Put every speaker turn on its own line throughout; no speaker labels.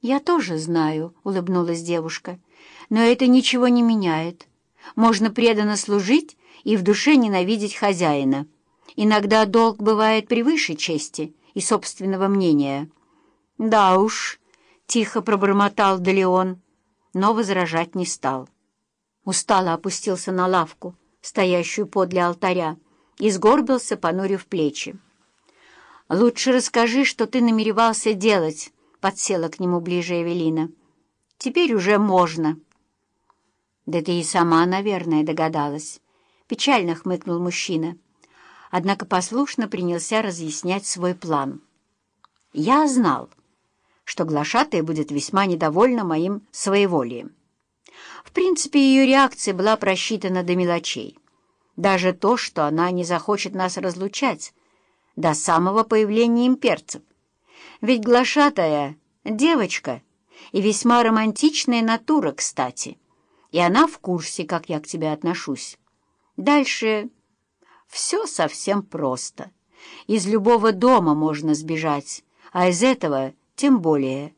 «Я тоже знаю», — улыбнулась девушка, — «но это ничего не меняет. Можно преданно служить и в душе ненавидеть хозяина. Иногда долг бывает превыше чести и собственного мнения». «Да уж», — тихо пробормотал Делеон, но возражать не стал. Устало опустился на лавку, стоящую подле алтаря, и сгорбился, понурив плечи. «Лучше расскажи, что ты намеревался делать», — подсела к нему ближе Эвелина. «Теперь уже можно». «Да ты и сама, наверное, догадалась», — печально хмыкнул мужчина. Однако послушно принялся разъяснять свой план. «Я знал, что глашатая будет весьма недовольна моим своеволием. В принципе, ее реакция была просчитана до мелочей. Даже то, что она не захочет нас разлучать до самого появления имперцев. Ведь глашатая — девочка и весьма романтичная натура, кстати. И она в курсе, как я к тебе отношусь. Дальше все совсем просто. Из любого дома можно сбежать, а из этого тем более.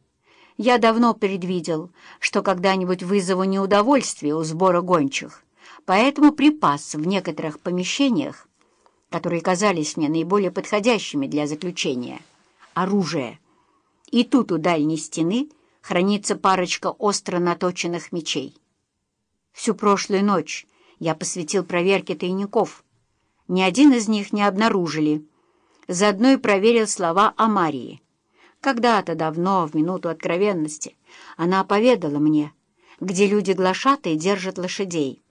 Я давно предвидел, что когда-нибудь вызову неудовольствие у сбора гончих, поэтому припас в некоторых помещениях, которые казались мне наиболее подходящими для заключения — оружие. И тут у дальней стены хранится парочка остро наточенных мечей. Всю прошлую ночь я посвятил проверке тайников. Ни один из них не обнаружили. Заодно и проверил слова о Марии. Когда-то давно, в минуту откровенности, она поведала мне, где люди-глашатые держат лошадей.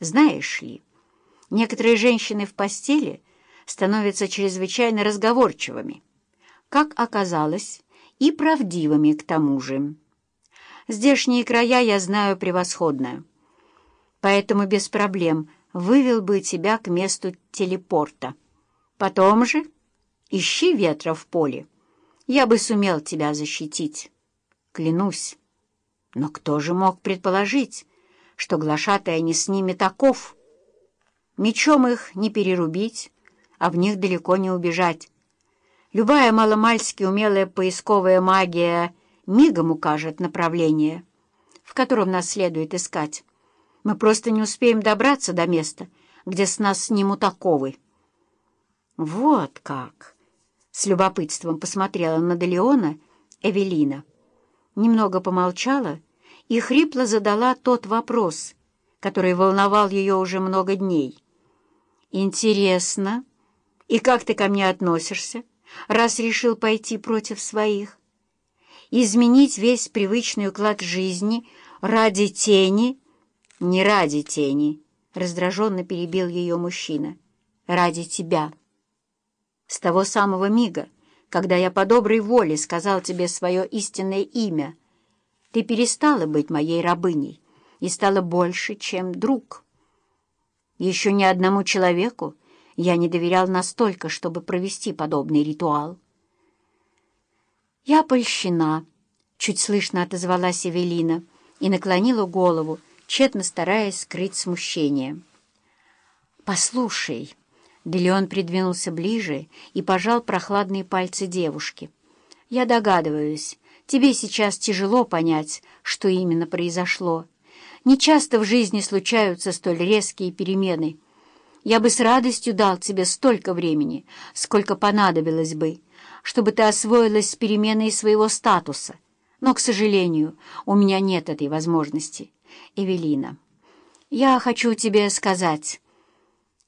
Знаешь ли, некоторые женщины в постели становятся чрезвычайно разговорчивыми как оказалось, и правдивыми к тому же. Здешние края я знаю превосходно, поэтому без проблем вывел бы тебя к месту телепорта. Потом же ищи ветра в поле. Я бы сумел тебя защитить. Клянусь. Но кто же мог предположить, что глашатая не снимет оков? Мечом их не перерубить, а в них далеко не убежать. Любая маломальски умелая поисковая магия мигом укажет направление, в котором нас следует искать. Мы просто не успеем добраться до места, где с нас снимут оковы. Вот как! С любопытством посмотрела на Делеона Эвелина. Немного помолчала и хрипло задала тот вопрос, который волновал ее уже много дней. «Интересно, и как ты ко мне относишься?» Раз решил пойти против своих. Изменить весь привычный уклад жизни ради тени, не ради тени, раздраженно перебил ее мужчина, ради тебя. С того самого мига, когда я по доброй воле сказал тебе свое истинное имя, ты перестала быть моей рабыней и стала больше, чем друг. Еще ни одному человеку я не доверял настолько, чтобы провести подобный ритуал. «Я польщена», — чуть слышно отозвалась Эвелина и наклонила голову, тщетно стараясь скрыть смущение. «Послушай», — Делеон придвинулся ближе и пожал прохладные пальцы девушки. «Я догадываюсь, тебе сейчас тяжело понять, что именно произошло. Нечасто в жизни случаются столь резкие перемены». Я бы с радостью дал тебе столько времени, сколько понадобилось бы, чтобы ты освоилась с переменой своего статуса. Но, к сожалению, у меня нет этой возможности. Эвелина, я хочу тебе сказать,